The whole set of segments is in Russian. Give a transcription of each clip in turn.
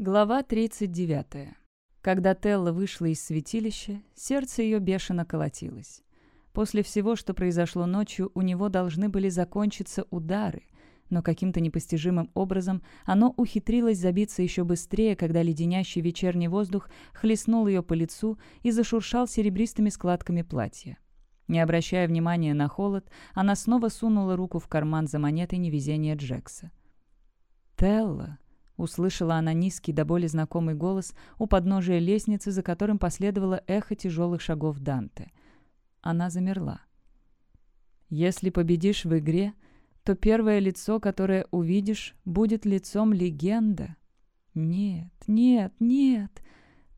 Глава 39. Когда Телла вышла из святилища, сердце ее бешено колотилось. После всего, что произошло ночью, у него должны были закончиться удары, но каким-то непостижимым образом оно ухитрилось забиться еще быстрее, когда леденящий вечерний воздух хлестнул ее по лицу и зашуршал серебристыми складками платья. Не обращая внимания на холод, она снова сунула руку в карман за монетой невезения Джекса. «Телла!» Услышала она низкий до боли знакомый голос у подножия лестницы, за которым последовало эхо тяжелых шагов Данте. Она замерла. «Если победишь в игре, то первое лицо, которое увидишь, будет лицом легенда». «Нет, нет, нет!»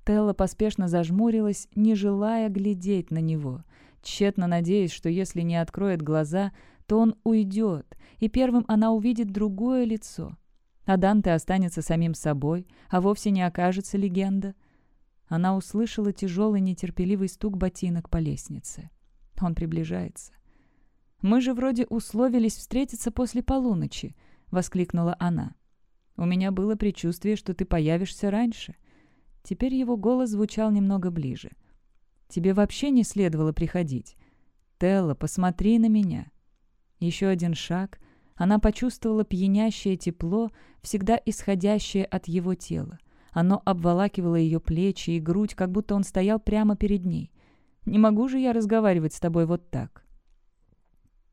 Телла поспешно зажмурилась, не желая глядеть на него, тщетно надеясь, что если не откроет глаза, то он уйдет, и первым она увидит другое лицо, а Данте останется самим собой, а вовсе не окажется легенда. Она услышала тяжелый нетерпеливый стук ботинок по лестнице. Он приближается. «Мы же вроде условились встретиться после полуночи», — воскликнула она. «У меня было предчувствие, что ты появишься раньше». Теперь его голос звучал немного ближе. «Тебе вообще не следовало приходить. Телла, посмотри на меня». Еще один шаг — она почувствовала пьянящее тепло, всегда исходящее от его тела. Оно обволакивало ее плечи и грудь, как будто он стоял прямо перед ней. «Не могу же я разговаривать с тобой вот так».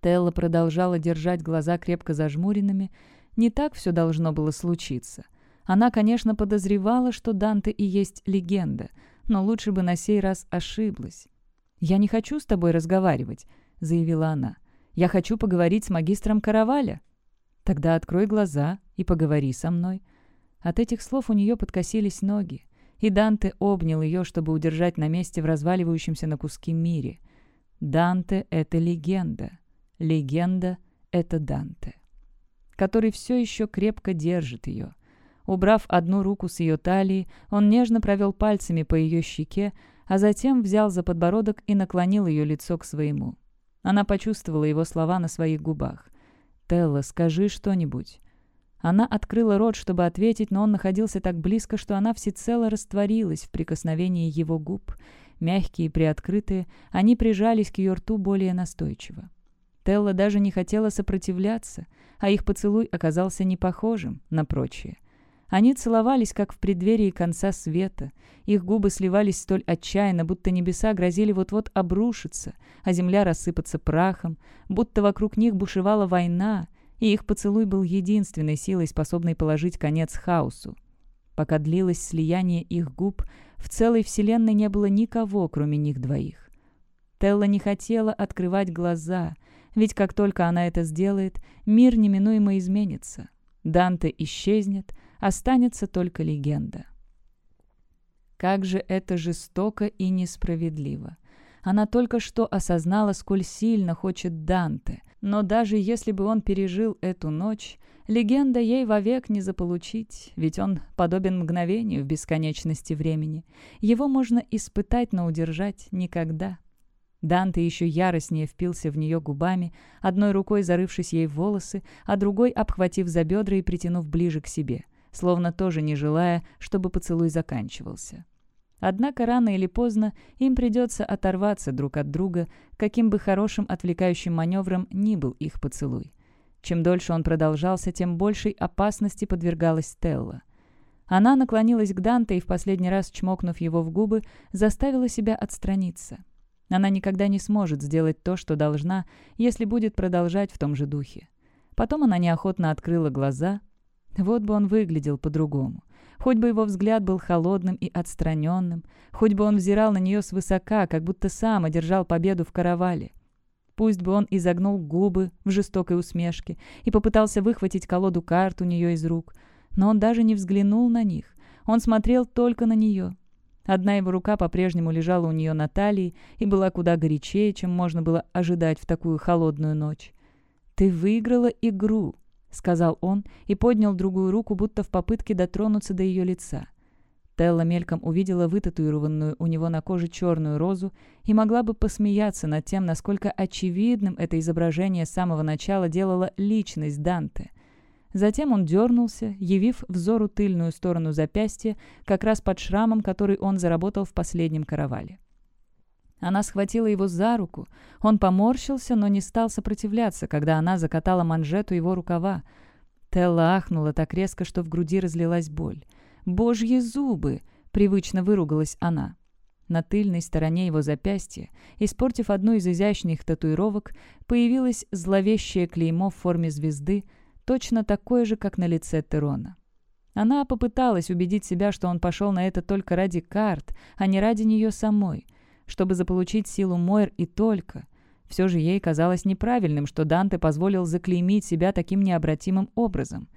Телла продолжала держать глаза крепко зажмуренными. Не так все должно было случиться. Она, конечно, подозревала, что Данте и есть легенда, но лучше бы на сей раз ошиблась. «Я не хочу с тобой разговаривать», — заявила она. Я хочу поговорить с магистром Караваля». «Тогда открой глаза и поговори со мной». От этих слов у нее подкосились ноги, и Данте обнял ее, чтобы удержать на месте в разваливающемся на куски мире. Данте — это легенда. Легенда — это Данте, который все еще крепко держит ее. Убрав одну руку с ее талии, он нежно провел пальцами по ее щеке, а затем взял за подбородок и наклонил ее лицо к своему. Она почувствовала его слова на своих губах. «Телла, скажи что-нибудь». Она открыла рот, чтобы ответить, но он находился так близко, что она всецело растворилась в прикосновении его губ. Мягкие и приоткрытые, они прижались к ее рту более настойчиво. Телла даже не хотела сопротивляться, а их поцелуй оказался не похожим на прочие. Они целовались, как в преддверии конца света. Их губы сливались столь отчаянно, будто небеса грозили вот-вот обрушиться, а земля рассыпаться прахом, будто вокруг них бушевала война, и их поцелуй был единственной силой, способной положить конец хаосу. Пока длилось слияние их губ, в целой вселенной не было никого, кроме них двоих. Телла не хотела открывать глаза, ведь как только она это сделает, мир неминуемо изменится. Данте исчезнет — останется только легенда. Как же это жестоко и несправедливо. Она только что осознала, сколь сильно хочет Данте, но даже если бы он пережил эту ночь, легенда ей вовек не заполучить, ведь он подобен мгновению в бесконечности времени. Его можно испытать, но удержать никогда. Данте еще яростнее впился в нее губами, одной рукой зарывшись ей в волосы, а другой обхватив за бедра и притянув ближе к себе — словно тоже не желая, чтобы поцелуй заканчивался. Однако рано или поздно им придется оторваться друг от друга, каким бы хорошим отвлекающим маневром ни был их поцелуй. Чем дольше он продолжался, тем большей опасности подвергалась Стелла. Она наклонилась к Данте и в последний раз, чмокнув его в губы, заставила себя отстраниться. Она никогда не сможет сделать то, что должна, если будет продолжать в том же духе. Потом она неохотно открыла глаза, вот бы он выглядел по-другому. Хоть бы его взгляд был холодным и отстраненным, хоть бы он взирал на нее свысока, как будто сам одержал победу в каравале. Пусть бы он изогнул губы в жестокой усмешке и попытался выхватить колоду карт у нее из рук, но он даже не взглянул на них, он смотрел только на нее. Одна его рука по-прежнему лежала у нее на талии и была куда горячее, чем можно было ожидать в такую холодную ночь. «Ты выиграла игру», сказал он и поднял другую руку, будто в попытке дотронуться до ее лица. Телла мельком увидела вытатуированную у него на коже черную розу и могла бы посмеяться над тем, насколько очевидным это изображение с самого начала делала личность Данте. Затем он дернулся, явив взору тыльную сторону запястья, как раз под шрамом, который он заработал в последнем каравале. Она схватила его за руку. Он поморщился, но не стал сопротивляться, когда она закатала манжету его рукава. Телла ахнула так резко, что в груди разлилась боль. «Божьи зубы!» — привычно выругалась она. На тыльной стороне его запястья, испортив одну из изящных татуировок, появилось зловещее клеймо в форме звезды, точно такое же, как на лице Терона. Она попыталась убедить себя, что он пошел на это только ради карт, а не ради нее самой — чтобы заполучить силу Мойр и только. Все же ей казалось неправильным, что Данте позволил заклеймить себя таким необратимым образом.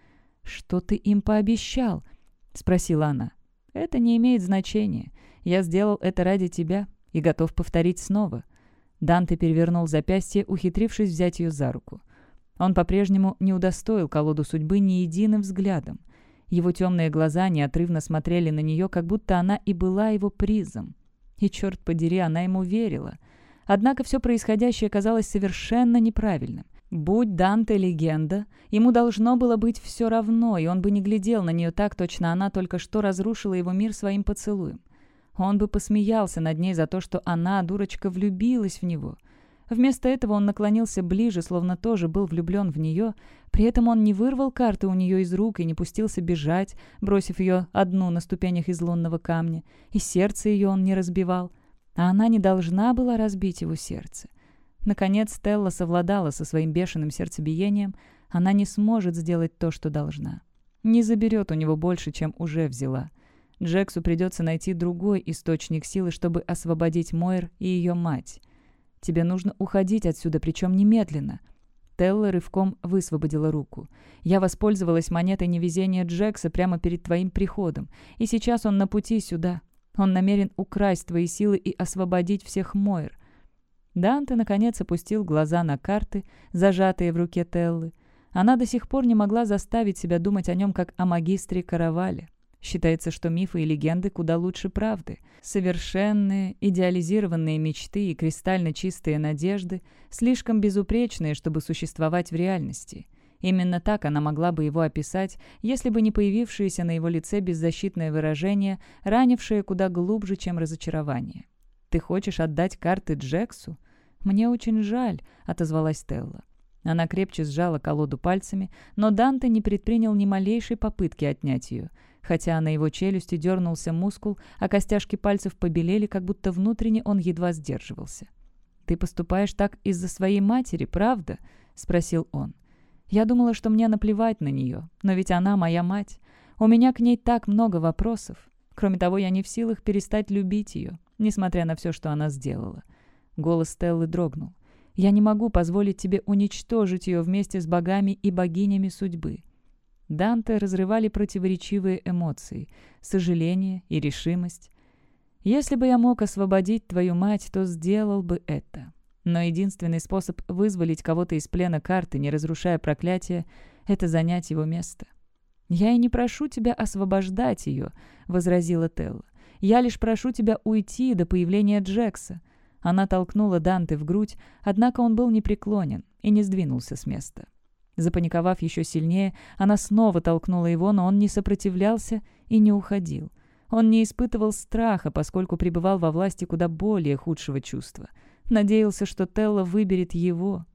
«Что ты им пообещал?» — спросила она. «Это не имеет значения. Я сделал это ради тебя и готов повторить снова». Данте перевернул запястье, ухитрившись взять ее за руку. Он по-прежнему не удостоил колоду судьбы ни единым взглядом. Его темные глаза неотрывно смотрели на нее, как будто она и была его призом. И, черт подери, она ему верила. Однако все происходящее казалось совершенно неправильным. Будь Данте легенда, ему должно было быть все равно, и он бы не глядел на нее так точно, она только что разрушила его мир своим поцелуем. Он бы посмеялся над ней за то, что она, дурочка, влюбилась в него — Вместо этого он наклонился ближе, словно тоже был влюблен в нее. При этом он не вырвал карты у нее из рук и не пустился бежать, бросив ее одну на ступенях из лунного камня. И сердце ее он не разбивал. А она не должна была разбить его сердце. Наконец Стелла совладала со своим бешеным сердцебиением. Она не сможет сделать то, что должна. Не заберет у него больше, чем уже взяла. Джексу придется найти другой источник силы, чтобы освободить Мойр и ее мать. Тебе нужно уходить отсюда, причем немедленно». Телла рывком высвободила руку. «Я воспользовалась монетой невезения Джекса прямо перед твоим приходом, и сейчас он на пути сюда. Он намерен украсть твои силы и освободить всех Мойр». Данте, наконец, опустил глаза на карты, зажатые в руке Теллы. Она до сих пор не могла заставить себя думать о нем как о магистре Каравале. Считается, что мифы и легенды куда лучше правды. Совершенные, идеализированные мечты и кристально чистые надежды слишком безупречные, чтобы существовать в реальности. Именно так она могла бы его описать, если бы не появившееся на его лице беззащитное выражение, ранившее куда глубже, чем разочарование. «Ты хочешь отдать карты Джексу?» «Мне очень жаль», — отозвалась Телла. Она крепче сжала колоду пальцами, но Данте не предпринял ни малейшей попытки отнять ее — Хотя на его челюсти дернулся мускул, а костяшки пальцев побелели, как будто внутренне он едва сдерживался. «Ты поступаешь так из-за своей матери, правда?» — спросил он. «Я думала, что мне наплевать на нее, но ведь она моя мать. У меня к ней так много вопросов. Кроме того, я не в силах перестать любить ее, несмотря на все, что она сделала». Голос Стеллы дрогнул. «Я не могу позволить тебе уничтожить ее вместе с богами и богинями судьбы. Данте разрывали противоречивые эмоции – сожаление и решимость. «Если бы я мог освободить твою мать, то сделал бы это». Но единственный способ вызволить кого-то из плена карты, не разрушая проклятие, это занять его место. «Я и не прошу тебя освобождать ее», — возразила Телла. «Я лишь прошу тебя уйти до появления Джекса». Она толкнула Данте в грудь, однако он был непреклонен и не сдвинулся с места. Запаниковав еще сильнее, она снова толкнула его, но он не сопротивлялся и не уходил. Он не испытывал страха, поскольку пребывал во власти куда более худшего чувства. Надеялся, что Телла выберет его.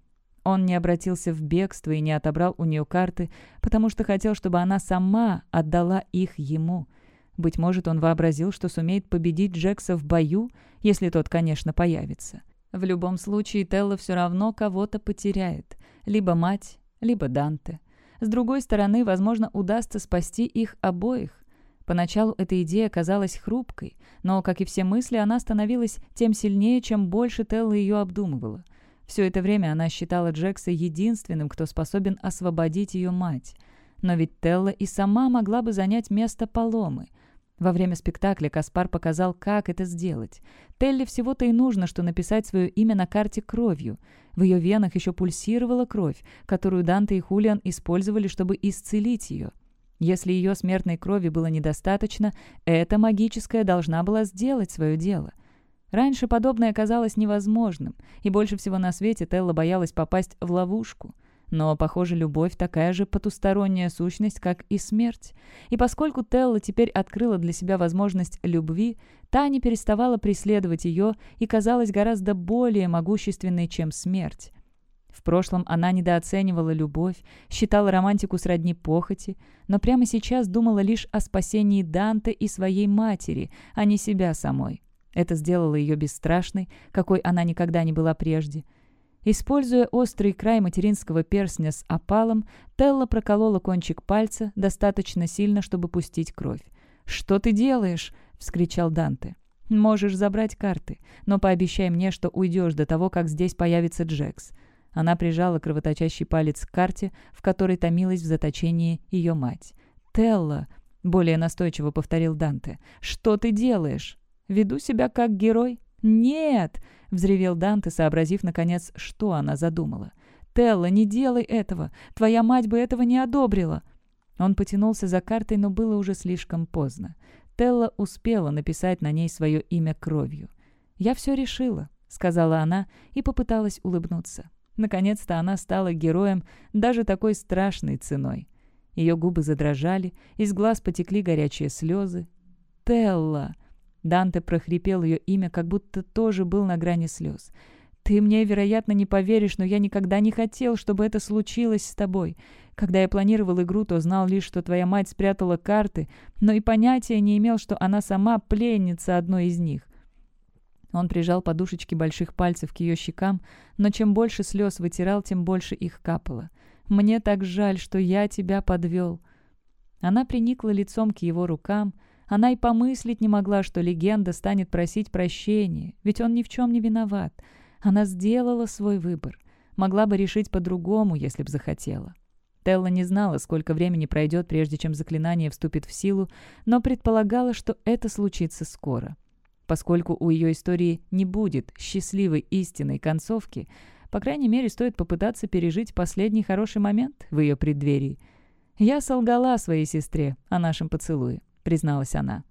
Он не обратился в бегство и не отобрал у нее карты, потому что хотел, чтобы она сама отдала их ему. Быть может, он вообразил, что сумеет победить Джекса в бою, если тот, конечно, появится. В любом случае, Телла все равно кого-то потеряет. Либо мать, либо Данте. С другой стороны, возможно, удастся спасти их обоих. Поначалу эта идея казалась хрупкой, но, как и все мысли, она становилась тем сильнее, чем больше Телла ее обдумывала. Все это время она считала Джекса единственным, кто способен освободить ее мать. Но ведь Телла и сама могла бы занять место Паломы — во время спектакля Каспар показал, как это сделать. Телли всего-то и нужно, что написать свое имя на карте кровью. В ее венах еще пульсировала кровь, которую Данте и Хулиан использовали, чтобы исцелить ее. Если ее смертной крови было недостаточно, эта магическая должна была сделать свое дело. Раньше подобное казалось невозможным, и больше всего на свете Телла боялась попасть в ловушку – но, похоже, любовь такая же потусторонняя сущность, как и смерть. И поскольку Телла теперь открыла для себя возможность любви, та не переставала преследовать ее и казалась гораздо более могущественной, чем смерть. В прошлом она недооценивала любовь, считала романтику сродни похоти, но прямо сейчас думала лишь о спасении Данте и своей матери, а не себя самой. Это сделало ее бесстрашной, какой она никогда не была прежде. Используя острый край материнского перстня с опалом, Телла проколола кончик пальца достаточно сильно, чтобы пустить кровь. «Что ты делаешь?» — вскричал Данте. «Можешь забрать карты, но пообещай мне, что уйдешь до того, как здесь появится Джекс». Она прижала кровоточащий палец к карте, в которой томилась в заточении ее мать. «Телла!» — более настойчиво повторил Данте. «Что ты делаешь?» «Веду себя как герой», «Нет!» — взревел Данте, сообразив, наконец, что она задумала. «Телла, не делай этого! Твоя мать бы этого не одобрила!» Он потянулся за картой, но было уже слишком поздно. Телла успела написать на ней свое имя кровью. «Я все решила», — сказала она и попыталась улыбнуться. Наконец-то она стала героем даже такой страшной ценой. Ее губы задрожали, из глаз потекли горячие слезы. «Телла!» Данте прохрипел ее имя, как будто тоже был на грани слез. «Ты мне, вероятно, не поверишь, но я никогда не хотел, чтобы это случилось с тобой. Когда я планировал игру, то знал лишь, что твоя мать спрятала карты, но и понятия не имел, что она сама пленница одной из них. Он прижал подушечки больших пальцев к ее щекам, но чем больше слез вытирал, тем больше их капало. «Мне так жаль, что я тебя подвел». Она приникла лицом к его рукам, она и помыслить не могла, что легенда станет просить прощения, ведь он ни в чем не виноват. Она сделала свой выбор. Могла бы решить по-другому, если бы захотела. Телла не знала, сколько времени пройдет, прежде чем заклинание вступит в силу, но предполагала, что это случится скоро. Поскольку у ее истории не будет счастливой истинной концовки, по крайней мере, стоит попытаться пережить последний хороший момент в ее преддверии. Я солгала своей сестре о нашем поцелуе призналась она.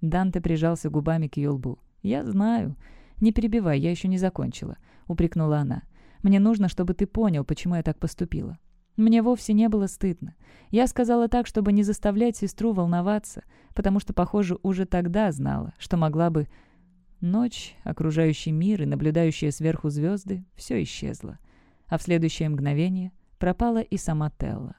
Данте прижался губами к ее лбу. «Я знаю. Не перебивай, я еще не закончила», — упрекнула она. «Мне нужно, чтобы ты понял, почему я так поступила. Мне вовсе не было стыдно. Я сказала так, чтобы не заставлять сестру волноваться, потому что, похоже, уже тогда знала, что могла бы... Ночь, окружающий мир и наблюдающие сверху звезды — все исчезло. А в следующее мгновение пропала и сама Телла.